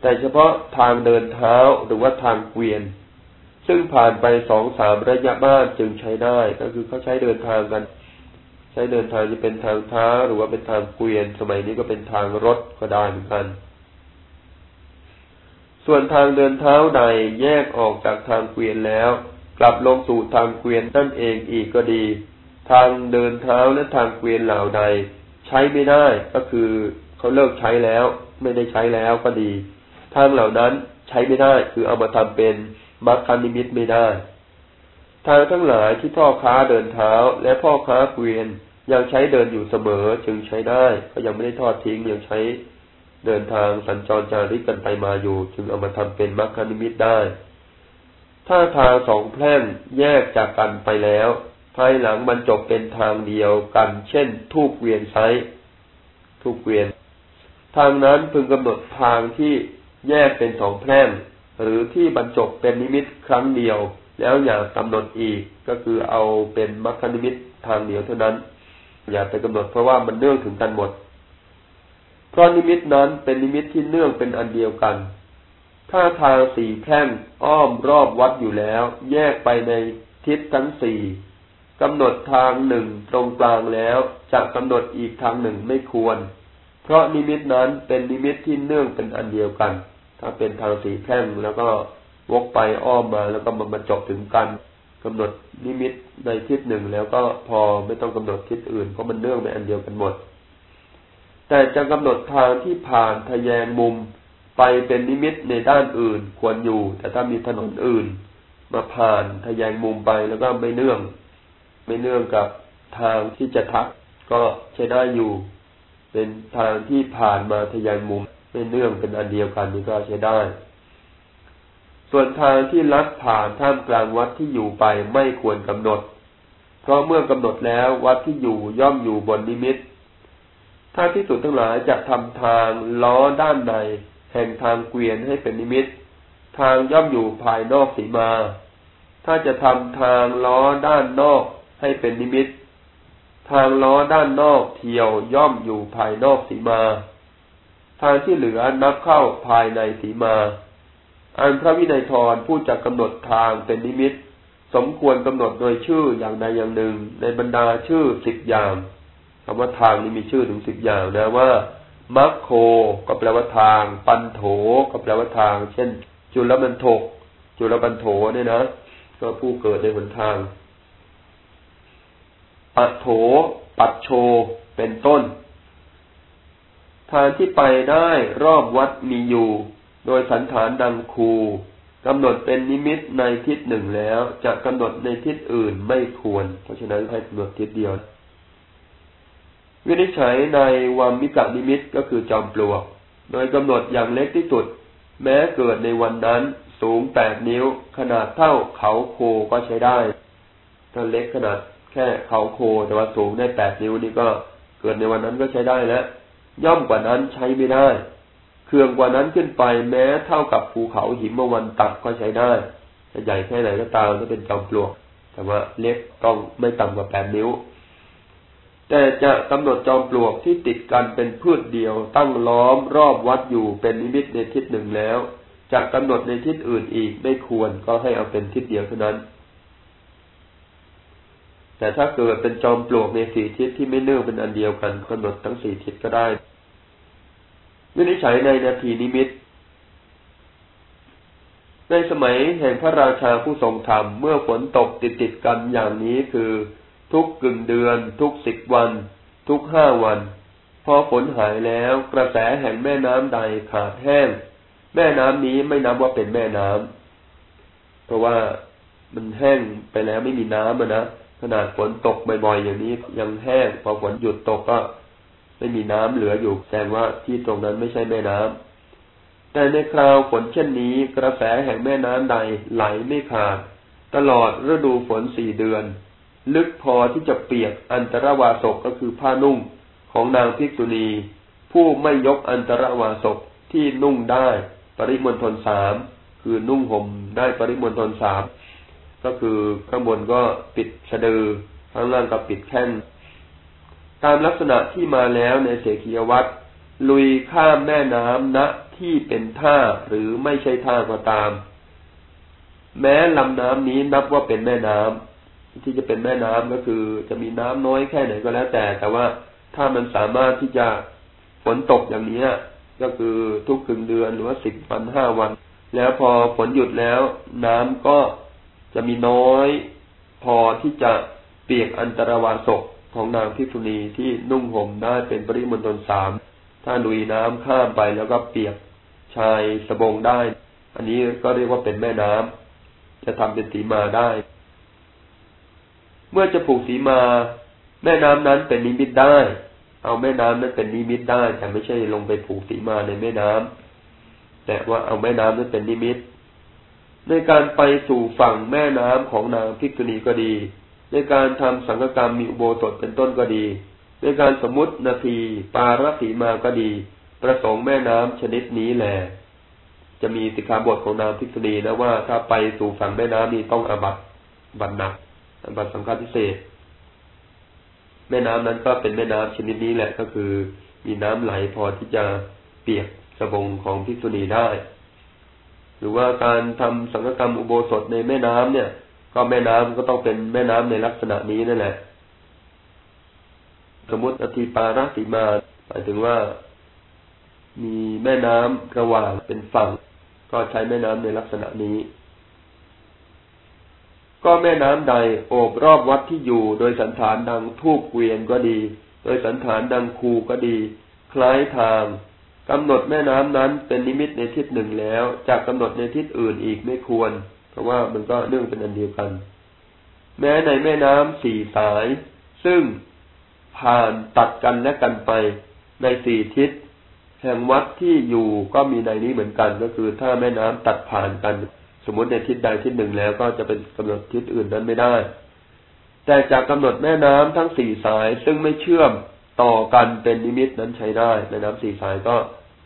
แต่เฉพาะทางเดินเท้าหรือว่าทางเกวียน ซึ่งผ่านไปสองสามระยะบ้านจึงใช้ได้ ก็คือเขาใช้เดินทางกัน ใช้เดินทางจะเป็นทางเท้าหรือว่าเป็นทางเกวียน สมัยนี้ก็เป็นทางรถก็ได้เหมือนกัน ส่วนทางเดินเท้าใดแยกออกจากทางเกวียนแล้ว กลับลงสู่ทางเกวียนนั่นเองอีกก็ดี ทางเดินเท้าและทางเกวียนเหล่าใด ใช้ไม่ได้ก็คือเขาเลิกใช้แล้ว ไม่ได้ใช้แล้วก็ดี ทางเหล่านั้นใช้ไม่ได้คือเอามาทำเป็นมัคคานิมิตไม่ได้ ทางทั้งหลายที่พ่อค้าเดินเท้า และพ่อค้าเกวียนยังใช้เดินอยู่เสมอจึงใช้ได้ ก็ยังไม่ได้ทอดทิ้งยังใช้เดินทางสัญจรจาริกกันไปมาอยู่ จึงเอามาทำเป็นมรรคนิมิตได้ ถ้าทางสองแพร่งแยกจากกันไปแล้ว ภายหลังมันจบเป็นทางเดียวกัน เช่น ทูกเวียนไซทูกเวียน ทางนั้นพึงกำหนดทางที่แยกเป็นสองแพร่งหรือที่บรรจบเป็นนิมิตครั้งเดียว แล้วอย่ากำหนดอีกก็คือเอาเป็นมรรคนิมิตทางเดียวเท่านั้น อย่าไปกำหนดเพราะว่ามันเนื่องถึงกันหมด เพราะนิมิตนั้นเป็นนิมิตที่เนื่องเป็นอันเดียวกัน ถ้าทางสี่แพร่งอ้อมรอบวัดอยู่แล้ว แยกไปในทิศทั้งสี่กำหนดทางหนึ่งตรงกลางแล้วจะกำหนดอีกทางหนึ่งไม่ควร เพราะนิมิตนั้นเป็นนิมิตที่เนื่องเป็นอันเดียวกัน ถ้าเป็นทางสี่แพร่งแล้วก็ วกไปอ้อมมาแล้วก็มันบรรจบถึงกันกำหนดนิมิตในทิศหนึ่งแล้วก็พอไม่ต้องกำหนดทิศอื่นเพราะมันเนื่องในอันเดียวกันหมด แต่จะกำหนดทางที่ผ่านทะแยงมุมไปเป็นนิมิตในด้านอื่นควรอยู่ แต่ถ้ามีถนนอื่น มาผ่านทะแยงมุมไปแล้วก็ไม่เนื่อง ไม่เนื่องกับทางที่จะทัก ก็ใช้ได้อยู่ เป็นทางที่ผ่านมาทะแยงมุม ไม่เนื่องเป็นอันเดียวกันนี่ก็ใช้ได้ ส่วนทางที่ลัดผ่านท่ามกลางวัดที่อยู่ไปไม่ควรกำหนด เพราะเมื่อกำหนดแล้ววัดที่อยู่ย่อมอยู่บนนิมิต ถ้าที่สุดทั้งหลายจะทำทางล้อด้านใน แห่งทางเกวียนให้เป็นนิมิต ทางย่อมอยู่ภายนอกสีมา ถ้าจะทำทางล้อด้านนอกให้เป็นนิมิต ทางล้อด้านนอกเที่ยวย่อมอยู่ภายนอกสีมา ทางที่เหลือนับเข้าภายในสีมา อันพระวินัยทรผู้จักกำหนดทางเป็นนิมิต สมควรกำหนดโดยชื่ออย่างใดอย่างหนึ่ง ในบรรดาชื่อสิบอย่างคำว่าทางนี้มีชื่อถึงสิบอย่างนะว่ามัคโคก็แปลว่าทาง ปันโถก็แปลว่าทาง เช่น จุลบันทกจุลบันโถเนี่ยนะก็ผู้เกิดในหนทางปัโถ ปัดโช เป็นต้น ทางที่ไปได้รอบวัดมีอยู่ โดยสันฐานดังครูกำหนดเป็นนิมิตในทิศหนึ่งแล้ว จะกำหนดในทิศอื่นไม่ควร เพราะฉะนั้นให้กำหนดทิศเดียว วินิจฉัยในวัมมิกะนิมิตก็คือจอมปลวก โดยกำหนดอย่างเล็กที่สุด แม้เกิดในวันนั้นสูงแปดนิ้ว ขนาดเท่าเขาโคก็ใช้ได้ ถ้าเล็กขนาดแค่เขาโคแต่ว่าสูงได้แปดนิ้วนี่ก็เกิดในวันนั้นก็ใช้ได้แล้วย่อมกว่านั้นใช้ไม่ได้ เครื่องกว่านั้นขึ้นไปแม้เท่ากับภูเขาหิมวันตักก็ใช้ได้จะใหญ่แค่ไหนก็ตามถ้าเป็นจอมปลวก แต่ว่าเล็กต้องไม่ต่ำกว่าแปดนิ้ว แต่จะกำหนดจอมปลวกที่ติดกันเป็นพืชเดียว ตั้งล้อมรอบวัดอยู่เป็นนิมิตในทิศหนึ่งแล้ว จะกำหนดในทิศอื่นอีกไม่ควรก็ให้เอาเป็นทิศเดียวเท่านั้น แต่ถ้าเกิดเป็นจอมปลวกในสี่ทิศที่ไม่เนื่องเป็นอันเดียวกันกำหนดทั้งสี่ทิศก็ได้ วินิจฉัยในนาทีนิมิต ในสมัยแห่งพระราชาผู้ทรงธรรม เมื่อฝนตกติดติดกันอย่างนี้คือ ทุกกึ่งเดือน ทุกสิบวัน ทุกห้าวัน พอฝนหายแล้วกระแสแห่งแม่น้ำใดขาดแห้ง แม่น้ำนี้ไม่นับว่าเป็นแม่น้ำเพราะว่ามันแห้งไปแล้วไม่มีน้ำนะขนาดฝนตกบ่อยๆอย่างนี้ยังแห้ง พอฝนหยุดตกก็ ไม่มีน้ำเหลืออยู่แสดงว่าที่ตรงนั้นไม่ใช่แม่น้ำแต่ในคราวฝนเช่นนี้กระแสแห่งแม่น้ำใดไหลไม่ขาด ตลอดฤดูฝนสี่เดือน ลึกพอที่จะเปียกอันตรวาสกก็คือผ้านุ่งของนางภิกษุณี ผู้ไม่ยกอันตรวาสกที่นุ่งได้ปริมณฑลสามคือนุ่งห่มได้ปริมณฑลสามก็คือข้างบนก็ปิดสะดือข้างล่างก็ปิดแข้ง ตามลักษณะที่มาแล้วในเสกียวัตรลุยข้ามแม่น้ำณที่เป็นท่าหรือไม่ใช่ท่าก็ตาม แม้ลำน้ำนี้นับว่าเป็นแม่น้ำที่จะเป็นแม่น้ำก็คือ จะมีน้ำน้อยแค่ไหนก็แล้วแต่ แต่ว่าถ้ามันสามารถที่จะฝนตกอย่างนี้ก็คือทุกครึ่งเดือนหรือว่าสิบวันห้าวัน แล้วพอฝนหยุดแล้ว น้ำก็จะมีน้อย พอที่จะเปียกอันตรวาสก ของนางพิษุณีที่นุ่งห่มได้เป็นปริมณฑลสาม ถ้าลุยน้ำข้ามไปแล้วก็เปียกชายสบงได้ อันนี้ก็เรียกว่าเป็นแม่น้ำจะทำเป็นสีมาได้ เมื่อจะผูกสีมา แม่น้ำนั้นเป็นนิมิตได้ เอาแม่น้ำนั้นเป็นนิมิตได้ แต่ไม่ใช่ลงไปผูกสีมาในแม่น้ำแต่ว่าเอาแม่น้ำนั้นเป็นนิมิต ในการไปสู่ฝั่งแม่น้ำของนางพิกณีก็ดี ในการทำสังฆกรรมมีอุโบสถเป็นต้นก็ดีในการสมมตินาทีปารสีมาก็ดี ประสงค์แม่น้ำชนิดนี้แหละจะมีสิกขาบทของนางพิกณีนะว่าถ้าไปสู่ฝั่งแม่น้ำนี้ต้องอบัตบัตหนักบัตสำคัญพิเศษ แม่น้ำนั้นก็เป็นแม่น้ำชนิดนี้แหละก็คือ มีน้ำไหลพอที่จะเปียกสบงของพิษุณีได้ หรือว่าการทำสังฆกรรมอุโบสถในแม่น้ำเนี่ย ก็แม่น้ำก็ต้องเป็นแม่น้ำในลักษณะนี้นั่นแหละ สมมติอธิปาราสีมาหมายถึงว่า มีแม่น้ำระหว่างเป็นฝั่ง ก็ใช้แม่น้ำในลักษณะนี้ ก็แม่น้ำใดโอบรอบวัดที่อยู่ โดยสันฐานดังทูบเกวียนก็ดี โดยสันฐานดังคูก็ดี คล้ายทางกำหนดแม่น้ำนั้นเป็นนิมิตในทิศหนึ่งแล้วจากกำหนดในทิศอื่นอีกไม่ควร ราะว่ามันก็เนื่องเป็นอันเดียวกัน แม้ในแม่น้ำสี่สาย ซึ่งผ่านตัดกันและกันไปในสี่ทิศ แห่งวัดที่อยู่ก็มีในนี้เหมือนกันก็คือ ถ้าแม่น้ำตัดผ่านกัน สมมติในทิศใดทิศหนึ่งแล้วก็จะเป็นกำหนดทิศอื่นนั้นไม่ได้ แต่จากกำหนดแม่น้ำทั้งสี่สายซึ่งไม่เชื่อมต่อกันเป็นนิมิตนั้นใช้ได้แม่น้ำสี่สายก็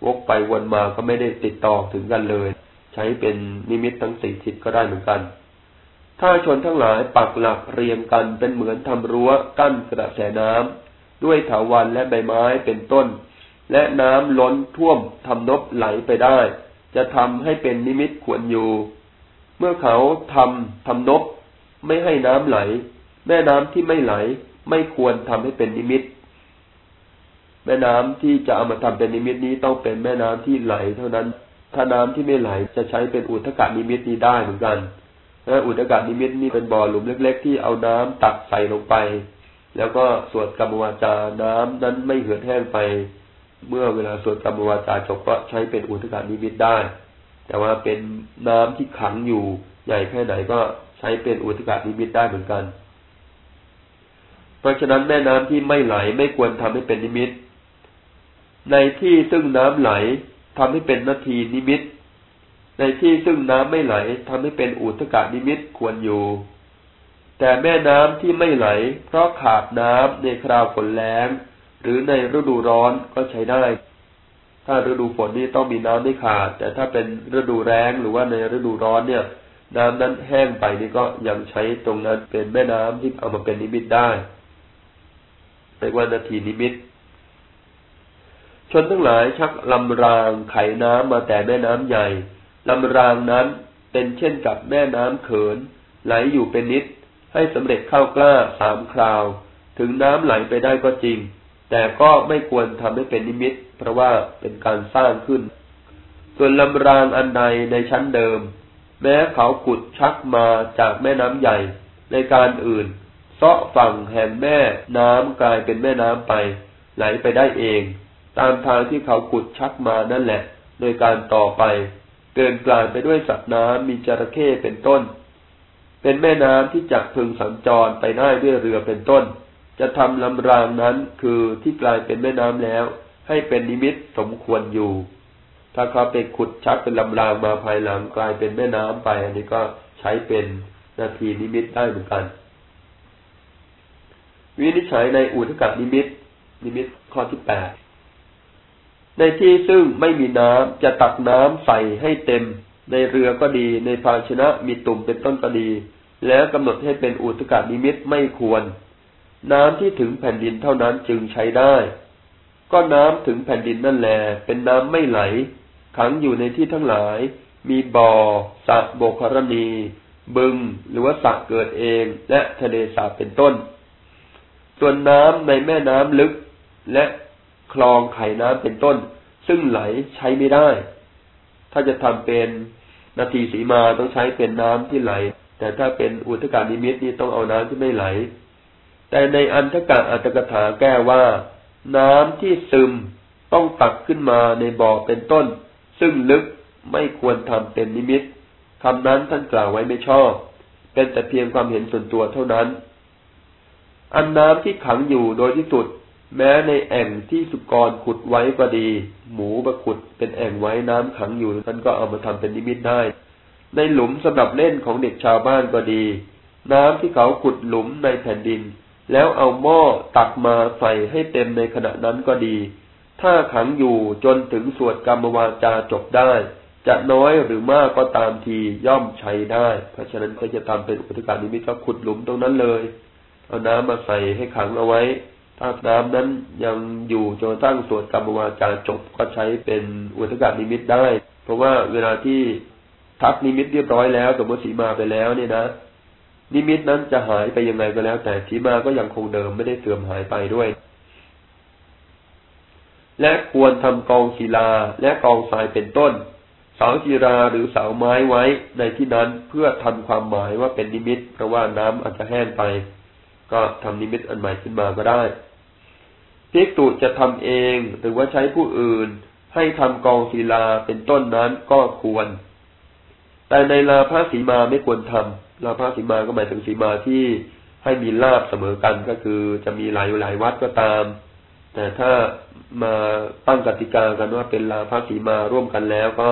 วกไปวนมาก็ไม่ได้ติดต่อถึงกันเลย ใช้เป็นนิมิตทั้งสี่ทิศก็ได้เหมือนกัน ถ้าชนทั้งหลายปักหลักเรียงกันเป็นเหมือนทำรั้วกั้นกระแสน้ำด้วยถาวันและใบไม้เป็นต้น และน้ำล้นท่วมทำนบไหลไปได้ จะทำให้เป็นนิมิตควรอยู่ เมื่อเขาทำทำนบไม่ให้น้ำไหล แม่น้ำที่ไม่ไหลไม่ควรทำให้เป็นนิมิตแม่น้ำที่จะเอามาทำเป็นนิมิตนี้ต้องเป็นแม่น้ำที่ไหลเท่านั้น ถ้าน้ำที่ไม่ไหลจะใช้เป็นอุทกะนิมิตนี้ได้เหมือนกันและอุทกะนิมิตนี้เป็นบ่อหลุมเล็ก ๆ ที่เอาน้ำตักใส่ลงไป แล้วก็สวดกรรมวาจาน้ำนั้นไม่เหือดแห้งไป เมื่อเวลาสวดกรรมวาจาจบก็ใช้เป็นอุทกะนิมิตได้ แต่ว่าเป็นน้ำที่ขังอยู่ใหญ่แค่ไหนก็ใช้เป็นอุทกะนิมิตได้เหมือนกัน เพราะฉะนั้นแม่น้ำที่ไม่ไหลไม่ควรทำให้เป็นนิมิต ในที่ซึ่งน้ำไหล ทำให้เป็นนาทีนิมิต ในที่ซึ่งน้ำไม่ไหลทำให้เป็นอุทกะนิมิตควรอยู่ แต่แม่น้ำที่ไม่ไหล เพราะขาดน้ำในคราวฝนแล้ง หรือในฤดูร้อนก็ใช้ได้ ถ้าฤดูฝนนี่ต้องมีน้ำไม่ขาด แต่ถ้าเป็นฤดูแรงหรือว่าในฤดูร้อนเนี่ย น้ำนั้นแห้งไปนี่ก็ยังใช้ตรงนั้นเป็นแม่น้ำที่เอามาเป็นนิมิตได้เรียกว่านาทีนิมิต ชนทั้งหลายชักลำรางไขน้ำมาแต่แม่น้ำใหญ่ลำรางนั้นเป็นเช่นกับแม่น้ำเขิน ไหลอยู่เป็นนิด ให้สำเร็จเข้ากล้าสามคราว ถึงน้ำไหลไปได้ก็จริง แต่ก็ไม่ควรทำให้เป็นนิมิต เพราะว่าเป็นการสร้างขึ้น ส่วนลำรางอันใดในชั้นเดิม แม้เขาขุดชักมาจากแม่น้ำใหญ่ ในการอื่นเซาะฝั่งแห่งแม่น้ำกลายเป็นแม่น้ำไป ไหลไปได้เอง ตามทางที่เขาขุดชักมานั่นแหละ โดยการต่อไป เกินกลายไปด้วยสัตว์น้ำมีจระเข้เป็นต้น เป็นแม่น้ำที่จักพึงสัญจรไปได้ด้วยเรือเป็นต้น จะทำลำรางนั้นคือที่กลายเป็นแม่น้ำแล้ว ให้เป็นนิมิตสมควรอยู่ ถ้าเขาไปขุดชักเป็นลำรางมาภายหลังกลายเป็นแม่น้ำไป อันนี้ก็ใช้เป็นนทีนิมิตได้เหมือนกัน วินิจฉัยในอุทกนิมิต นิมิตข้อที่แปด ในที่ซึ่งไม่มีน้ำจะตักน้ำใส่ให้เต็ม ในเรือก็ดี ในภาชนะมีตุ่มเป็นต้นก็ดี แล้วกำหนดให้เป็นอุทกนิมิตไม่ควร น้ำที่ถึงแผ่นดินเท่านั้นจึงใช้ได้ ก็น้ำถึงแผ่นดินนั่นแหละเป็นน้ำไม่ไหล ขังอยู่ในที่ทั้งหลาย มีบ่อสระโบกรณี บึงหรือว่าสระเกิดเองและทะเลสาบเป็นต้น ส่วนน้ำในแม่น้ำลึกและ คลองไข่น้ำเป็นต้น ซึ่งไหลใช้ไม่ได้ ถ้าจะทำเป็นนาทีสีมาต้องใช้เป็นน้ำที่ไหล แต่ถ้าเป็นอุทกานิมิตนี่ต้องเอาน้ำที่ไม่ไหล แต่ในอันทกะอัตถกถาแก้ว่า น้ำที่ซึมต้องตักขึ้นมาในบ่อเป็นต้น ซึ่งลึกไม่ควรทำเป็นนิมิตคำนั้นท่านกล่าวไว้ไม่ชอบ เป็นแต่เพียงความเห็นส่วนตัวเท่านั้น อันน้ำที่ขังอยู่โดยที่สุด แม้ในแอ่งที่สุกรขุดไว้ก็ดี หมูมาขุดเป็นแอ่งไว้น้ำขังอยู่ท่านก็เอามาทำเป็นนิมิตได้ ในหลุมสำหรับเล่นของเด็กชาวบ้านก็ดี น้ำที่เขาขุดหลุมในแผ่นดิน แล้วเอาหม้อตักมาใส่ให้เต็มในขณะนั้นก็ดี ถ้าขังอยู่จนถึงสวดกรรมวาจาจบได้ จะน้อยหรือมากก็ตามทีย่อมใช้ได้ เพราะฉะนั้นก็จะทำเป็นอุปการนิมิตก็ขุดหลุมตรงนั้นเลย เอาน้ำมาใส่ให้ขังเอาไว้ ถ้าน้ำนั้นยังอยู่จนตั้งสวดกรรมวาจาจบก็ใช้เป็นอุปการนิมิตได้ เพราะว่าเวลาที่ทักนิมิตเรียบร้อยแล้วสมมติสีมาไปแล้วเนี่ยนะ นิมิตนั้นจะหายไปยังไงก็แล้ว แต่สีมาก็ยังคงเดิมไม่ได้เสื่อมหายไปด้วย และควรทำกองศิลาและกองทรายเป็นต้น เสาศิลาหรือเสาไม้ไว้ในที่นั้นเพื่อทำความหมายว่าเป็นนิมิต เพราะว่าน้ำอาจจะแห้งไป ก็ทำนิมิตอันใหม่ขึ้นมาก็ได้ภิกตุจะทำเองหรือว่าใช้ผู้อื่น ให้ทำกองศิลาเป็นต้นนั้นก็ควร แต่ในลาภาสีมาไม่ควรทำลาภาสีมาก็หมายถึงสีมาที่ให้มีลาบเสมอกันก็คือจะมีหลายหลายวัดก็ตาม แต่ถ้ามาตั้งกติกากันว่าเป็นลาภาสีมาร่วมกันแล้วก็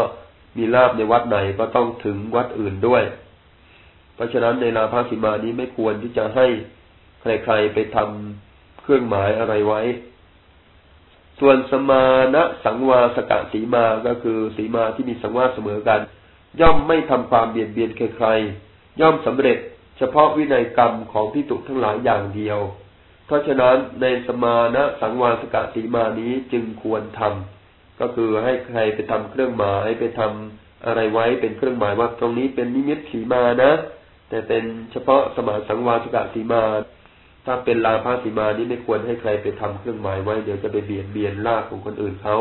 มีลาบในวัดไหนก็ต้องถึงวัดอื่นด้วย เพราะฉะนั้นในลาภาสีมานี้ไม่ควรที่จะให้ ใครๆไปทำเครื่องหมายอะไรไว้ ส่วนสมานะสังวาสกะสีมาก็คือสีมาที่มีสังวาเสมอกัน ย่อมไม่ทำความเบียดเบียนใครๆย่อมสำเร็จเฉพาะวินัยกรรมของพิจุทั้งหลายอย่างเดียว เพราะฉะนั้นในสมานะสังวาสกะสีมานี้จึงควรทำก็คือให้ใครไปทำเครื่องหมายไปทำอะไรไว้เป็นเครื่องหมายว่าตรงนี้เป็นนิมิตสีมานะ แต่เป็นเฉพาะสมาสังวาสกะสีมา ถ้าเป็นลาภาสีมานี้ไม่ควรให้ใครไปทำเครื่องหมายไว้เดี๋ยวจะไปเบียดเบียนลาภของคนอื่นเขา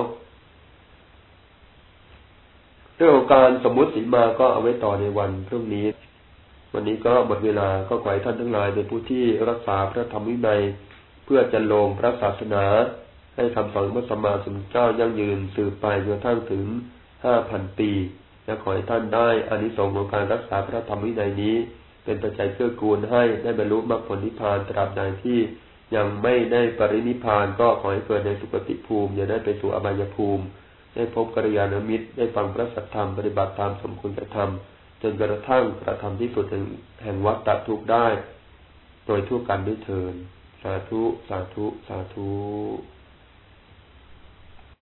เรื่องของการสมมุติสีมาก็เอาไว้ต่อในวันพรุ่งนี้ วันนี้ก็หมดเวลาก็ขอให้ท่านทั้งหลายเป็นผู้ที่รักษาพระธรรมวินัย เพื่อจะลงพระศาสนา ให้คำสอนพระสัมมาสัมพุทธเจ้ายั่งยืนสืบไปจนทั้งถึงห้าพันปีและขอให้ท่านได้อานิสงส์ของการรักษาพระธรรมวินัยนี้ เป็นปัจจัยเกื้อกูลให้ได้บรรลุมรรคผลนิพพานตราบใดที่ยังไม่ได้ปรินิพพานก็ขอให้เกิดในสุคติภูมิอย่าได้ไปสู่อบายภูมิ ได้พบกัลยาณมิตร ได้ฟังพระสัทธรรมปฏิบัติตามสมควรกระทำจนกระทั่งกระทำที่สุดแห่งวัฏฏะทุกได้ โดยทั่วกันด้วยเทินสาธุ สาธุ สาธุ